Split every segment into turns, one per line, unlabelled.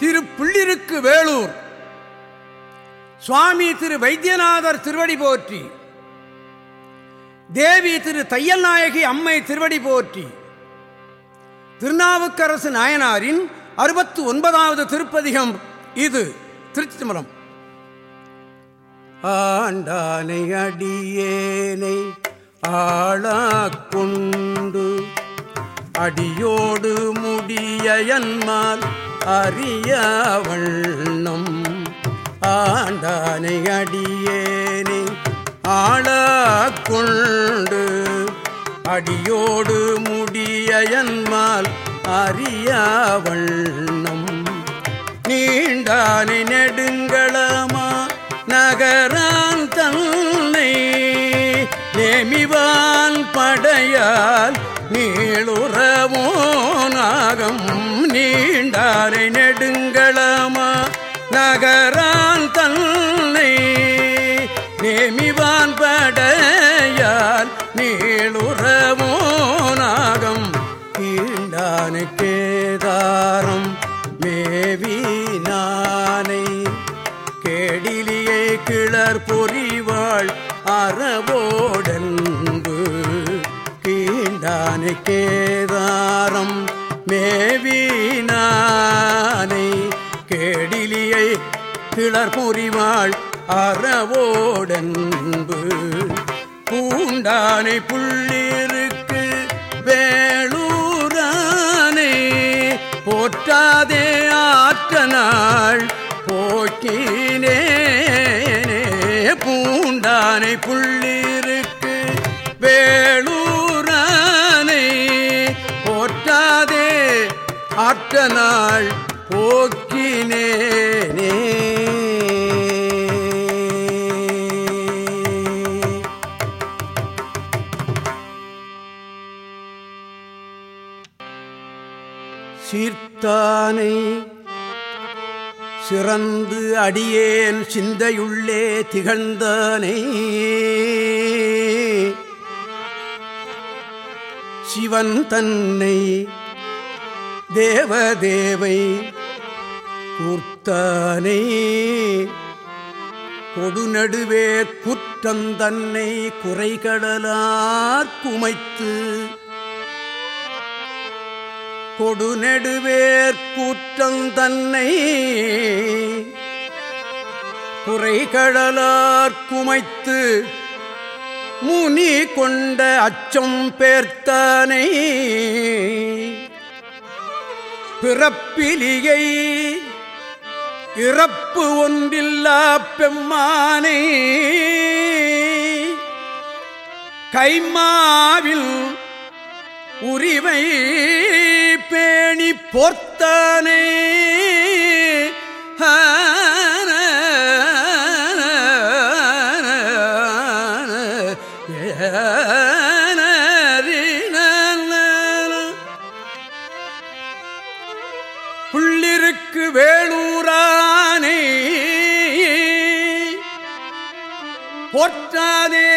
திரு வேலூர். சுவாமி திரு வைத்தியநாதர் திருவடி போற்றி. தேவி திரு தையல் நாயகி அம்மை திருவடி போற்றி. திருநாவுக்கரசு நாயனாரின் அறுபத்து ஒன்பதாவது திருப்பதிகம் இது திருச்சி தம்பரம் ஆண்டானை அடியேனை ஆளாக்குண்டு அடியோடு முடியன்மால் அறியவண்ணம் ஆண்டானை அடியேனே ஆளாக்கொண்டு அடியோடு முடியன்மால் அறியவண்ணம் நீண்டானை நெடுங்களமா நகரான் தன்னை நேமிவான் படையால் நீளுறமோ நாகம் நீண்டாரை நெடுங்களமா நகரான் தன்னை நேமிவான் படையால் நீளுறமோ நாகம் கீண்டானை கேதாரம் மேவினானை கேடிலியை கிளர்புரிவாள் அறவோடன்பு. பூண்டானை புள்ளிருக்கு வேளூரானே போற்றாதே ஆற்ற நாள் போக்கினே பூண்டானை புள்ளி நாள் போக்கினேனே சீர்த்தானை சிறந்து அடியேன் சிந்தையுள்ளே திகழ்ந்தானே. சிவன் தன்னை தேவதேவை கூர்த்தானே. கொடுநடுவே குற்றம் தன்னை குறைகடலார் குமைத்து. கொடுநெடுவேற் கூற்றம் தன்னை குறைகடலார் குமைத்து. முனி கொண்ட அச்சம் பேர்த்தானே. பிறப்பிலியை இறப்பு ஒன்றில்லா பெம்மானை. கைமாவில் உரிமை பேணி போர்த்தானே. போற்றாதே.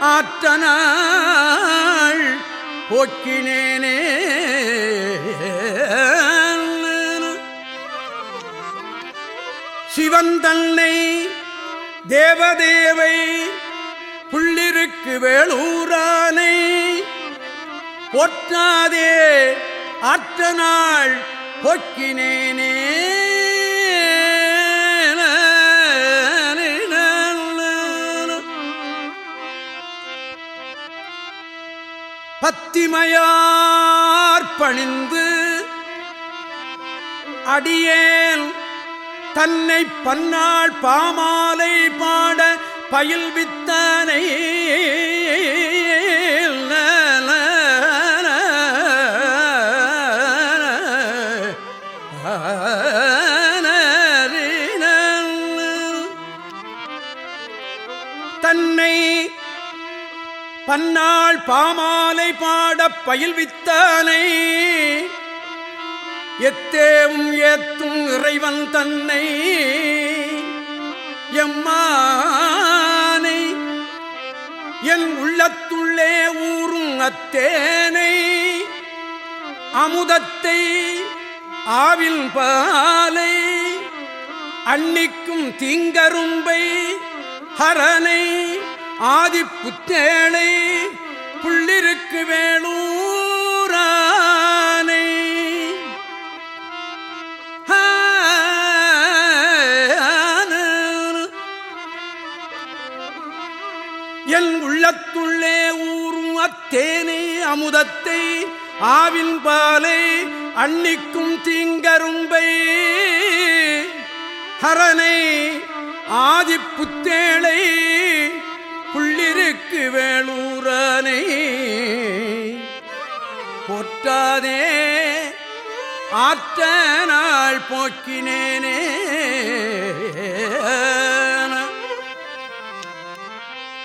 ஆற்றனாள் போக்கினேனே. சிவன் தன்னை தேவதேவை புள்ளிருக்கு வேளூரானை போற்றாதே ஆற்ற நாள் போக்கினேனே. பத்திமையார் பணிந்து அடியேன் தன்னை பன்னாள் பாமாலை பாட பயில் வித்தானை பாமாலை பாடப் பயில்வித்தானை எத்தேவும் ஏத்தும் இறைவன் தன்னை. எம்மானை என் உள்ளத்துள்ளே ஊறும் அத்தேனை. அமுதத்தை ஆவில் பாலை அன்னிக்கும் தீங்கரும்பை ஹரனை ஆதிப்புத்தேனை. புள்ளிருக்கு வேளூரானை என் உள்ளத்துள்ளே ஊறும் அத்தேனை அமுதத்தை ஆவின் பாலை அன்னிக்கும் தீங்கரும்பை. ஹரனை ஆதிப்புத்தேளை புள்ளிருக்கு புறனை பொற்றாதே ஆற்ற நாள் போக்கினேனே.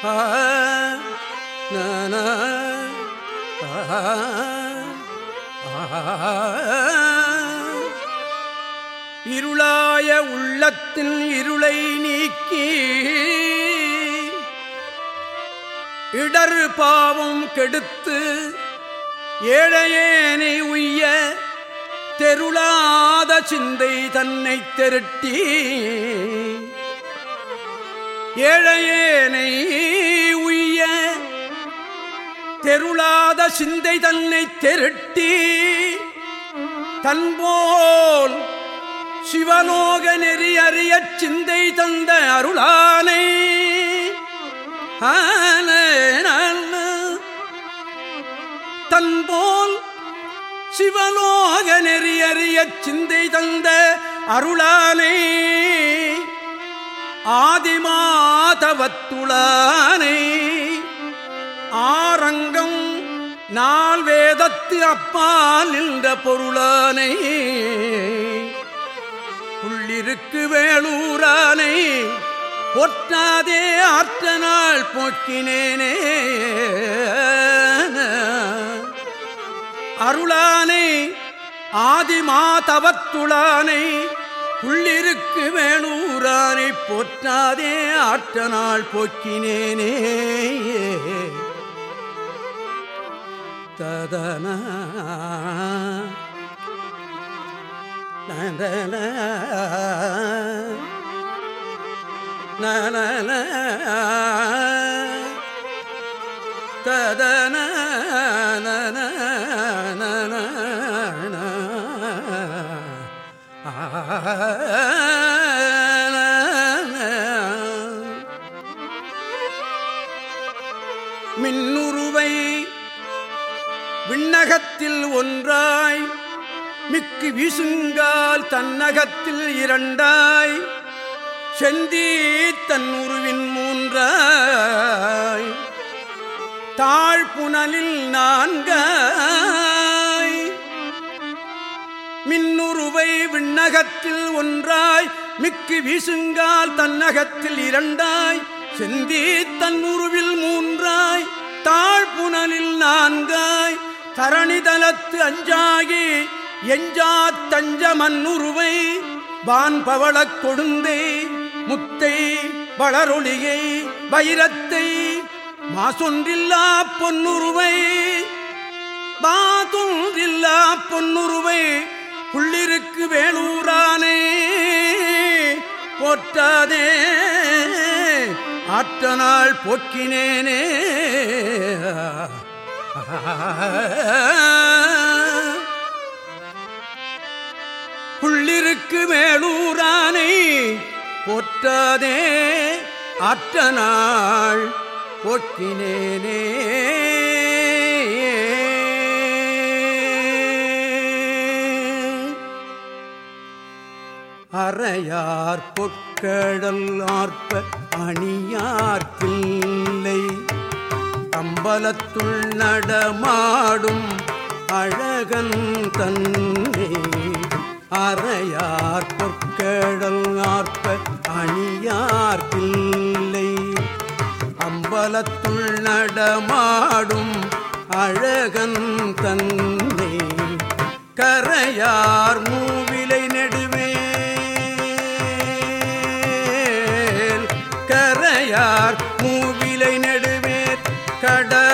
ஆ, நன, இருளாய உள்ளத்தில் இருளை நீக்கி இடர் பாவம் கெடுத்து ஏழையேனை உய்ய தெருளாத சிந்தை தன்னை திரட்டி ஏழையேனை உய்ய தெருளாத சிந்தை தன்னை திரட்டி தன்போல் சிவலோக நெறி அறிய சிந்தை தந்த அருளானை ஆன தன் போல் சிவலோக நெறியறிய சிந்தை தந்த அருளானை ஆதிமாதவத்துளானை. ஆரங்கம் நால் வேதத்து அப்பால் நின்ற பொருளானை. உள்ளிருக்கு வேளூரானை பொற்றாதே ஆற்ற நாள் போக்கினேனே. அருளானை ஆதிமாதவத்துளானை உள்ளிருக்கு வேணூரானை போற்றாதே ஆற்ற நாள் போக்கினேனே. ததன நந்தன ததன மின்னுருவை விண்ணகத்தில் ஒன்றாய் மிக்கு வீசுங்கால் தன்னகத்தில் இரண்டாய் செந்தி தன் உருவின் மூன்றாய் தாழ்புணலில் நான்காய். மின்னுருவை விண்ணகத்தில் ஒன்றாய் மிக்கு வீசுங்கால் தன்னகத்தில் இரண்டாய். செந்தி தன்னுருவில் மூன்றாய் தாழ்புணலில் நான்காய். தரணிதலத்து அஞ்சாகி எஞ்சா தஞ்ச மண்ணுருவை வான்பவளக் கொடுந்தே முத்தை வளரொளியை வைரத்தை மாசொன்றில்லா பொன்னுருவை பாதொன்றில்லா பொன்னுருவை உள்ளிருக்கு வேலூரானே போற்றாதே ஆற்ற நாள் போக்கினேனே உள்ளிருக்கு மேலூரானை போற்றாதே ஆற்ற நாள் போக்கினேனே அறையார் பொற்கடல் ஆர்ப்ப அணியார்க்கில்லை அம்பலத்துள் நடமாடும் அழகன் தன்னை. அறையார் பொற்கடல் ஆர்ப்ப அணியார்க்கில்லை. அம்பலத்துள் நடமாடும் அழகன் தன்னை கரையார் மூவிலை நெடுவேல். கரையார் மூவிலை நடுவேர் கடவுள்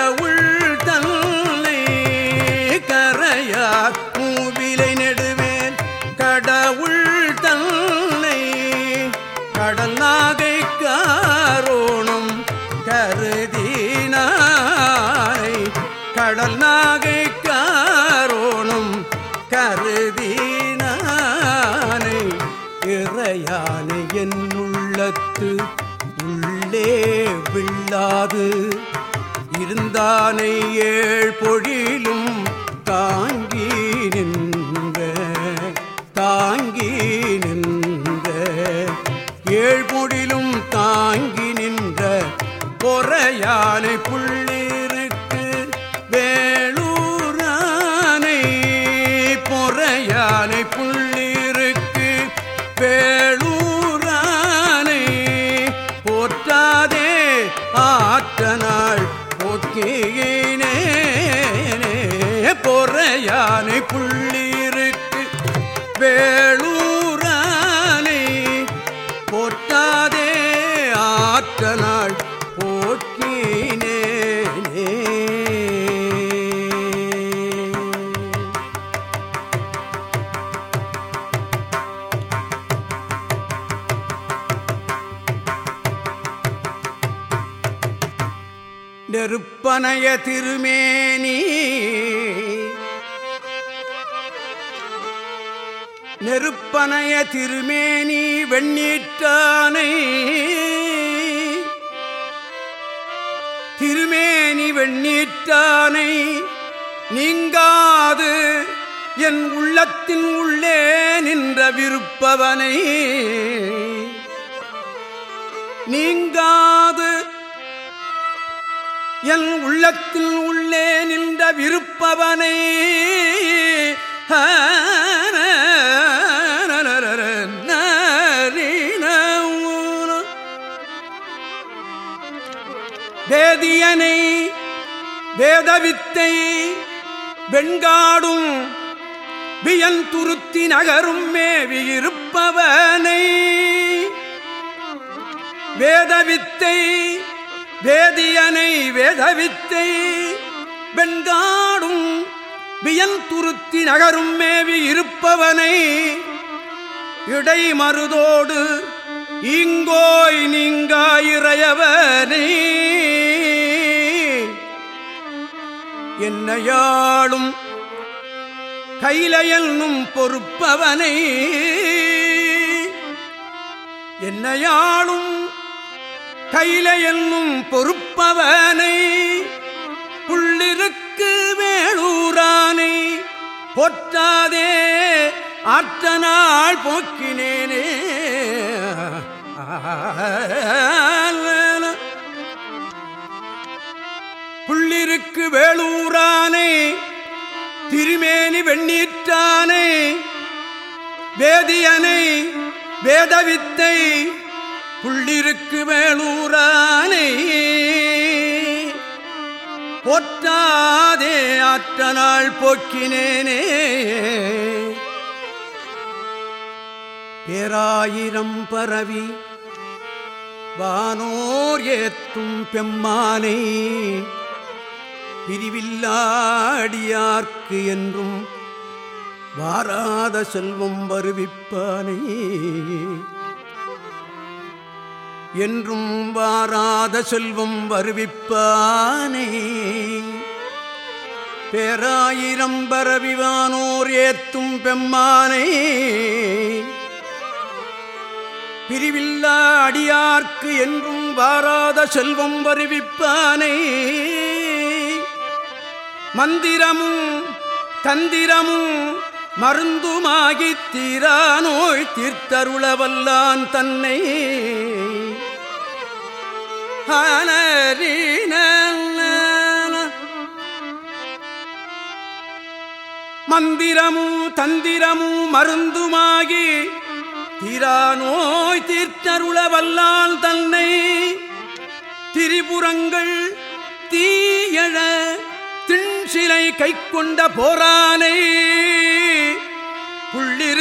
பொறையானை பனைய திருமேனி. நெருப்பனைய திருமேனி வெண்ணீற்றானை திருமேனி வெண்ணீற்றானை நீங்காது என் உள்ளத்தின் உள்ளே நின்ற விருப்பவனை. நீங்காது என் உள்ளத்தில் உள்ளே நின்ற விருப்பவனை வேதியனை வேதவித்தை வெண்காடும் வியன் துருத்தி நகரும் மேவி இருப்பவனை வேதவித்தை வேதியனை வேதவித்தை வெண்காடும் வியன் துருத்தி நகரும் மேவி இருப்பவனை இடை மருதோடு இங்கோய் நீங்காயிரையவனை என்னையாளும் கைலையன்னும் பொறுப்பவனை. என்னையாளும் கையில என்னும் பொறுப்பவனை புள்ளிருக்கு வேளூரானை பொற்றாதே ஆற்ற நாள் போக்கினேனே. புள்ளிருக்கு வேளூரானை திருமேனி வெண்ணீற்றானை வேதியனை வேதவித்தை புள்ளிருக்கு வேளூரானை பொற்றாதே ஆற்ற நாள் போக்கினேனே. பேராயிரம் பரவி வானோர் ஏத்தும் பெம்மானை. பிரிவில்லாடியார்க்கு என்றும் வாராத செல்வம் வருவிப்பானே. என்றும் வாராத செல்வம் வருவிப்பானே. பேராயிரம் பரவிவானோர் ஏத்தும் பெம்மானே. பிரிவில்லா அடியார்க்கு என்றும் வாராத செல்வம் வருவிப்பானே. மந்திரமும் தந்திரமும் மருந்துமாகித் தீரா தீர்த்தருளவல்லான் தன்னை. மந்திரமும் தந்திரமும் மருந்துமாகி தீரா நோய் தீர்த்தருளவல்லான் தன்னை. திரிபுரங்கள் தீயழ திண்சிலை கை கொண்ட போரானை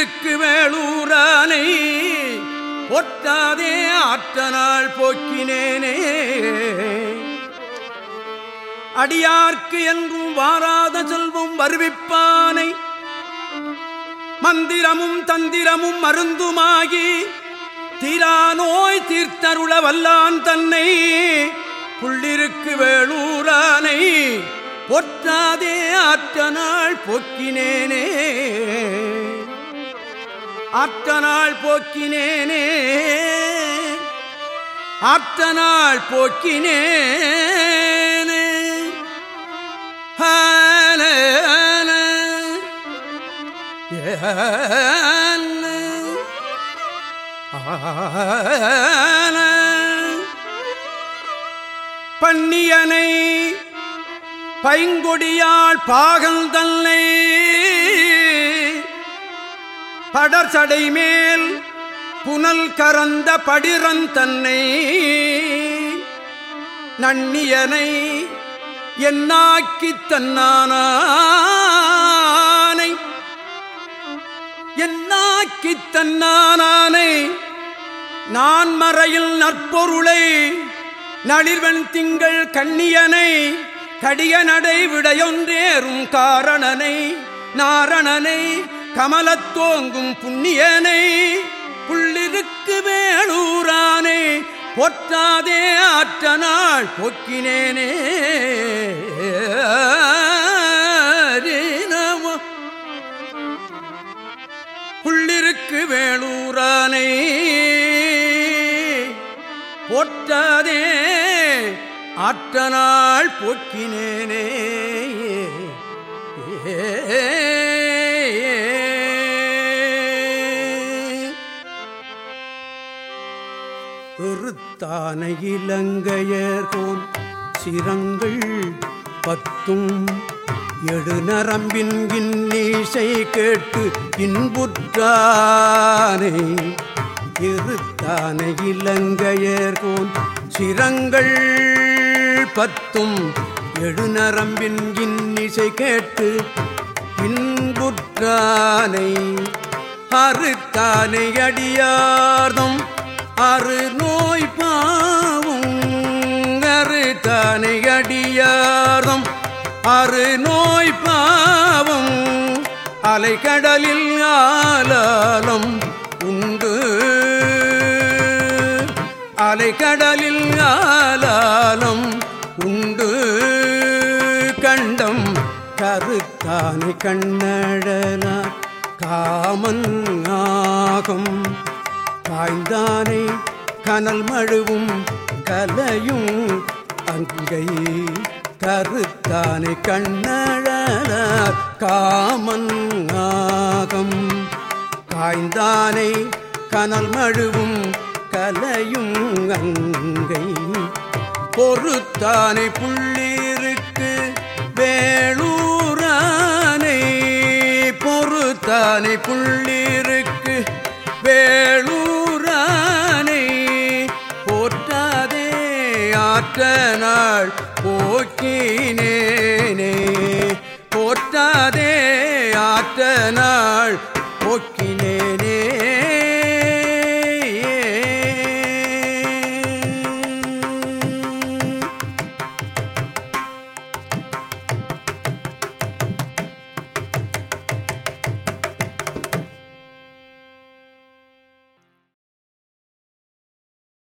புள்ளிருக்கு வேளூரானை ஒட்டாதே ஆற்றனால் போக்கினேனே. அடியார்க்கு என்றும் வாராத செல்வம் வருவிப்பானை. மந்திரமும் தந்திரமும் மருந்துமாகி தீரா நோய் தீர்த்தருள வல்லான் தன்னை. புள்ளிருக்கு வேளூரானை பொற்றாதே ஆற்ற நாள் பொக்கினேனே. அத்தனால் போக்கினேனே. அத்தனால் போக்கினேனே. ஹான பன்னியனை பைங்கொடியாள் பாகல் தன்னை படர்சடை மேல் புனல் கரந்த படிரன் தன்னை நன்னியனை என்னாக்கி தன்னானானை என்னாக்கி தன்னானானை நான் மறையில் நற்பொருளை நளிர்வன் திங்கள் கண்ணியனை கடிய நடை விடையொன்றேறும் காரணனை நாரணனை கமலத்தோங்கும் புண்ணியனை புள்ளிருக்கு வேளூரானே பொற்றாதே ஆற்ற நாள் பொக்கினேனே புள்ளிருக்கு வேளூரானை பொற்றாதே ஆற்ற நாள் பொக்கினேனே ஏ தானை இலங்கையர்கோன் சிரங்கள் பத்தும் எடு நரம்பின் இன்னீசை கேட்டு இன்புற்றானே. இருத்தானை இலங்கையர்கோன் சிரங்கள் பத்தும் எடு நரம்பின் இன்னிசை கேட்டு இன்புற்றானை. அறுத்தானை அடியார்தும் அறு நோய் பாவும் அரு தனியடியாரம் அரு நோய் பாவும் அலைக்கடலில் ஆலாலம் உண்டு. அலைக்கடலில் ஆலாலம் உண்டு. கண்டம் கருத்தானை கண்ணழலா காமன் ஆகும். காய்ந்தானை கனல் மழுவும் கலையும் அங்கை கருத்தானை கண்ணழல காமன் ஆகம் காய்ந்தானை கனல் மழுவும் கலையும் அங்கை. பொறுத்தானை புள்ளீருக்கு வேளூரானை பொறுத்தானை புள்ளீருக்கு வேளூரானை போற்றாதே ஆற்ற நாள் போக்கினேனே. போற்றாதே ஆற்ற நாள்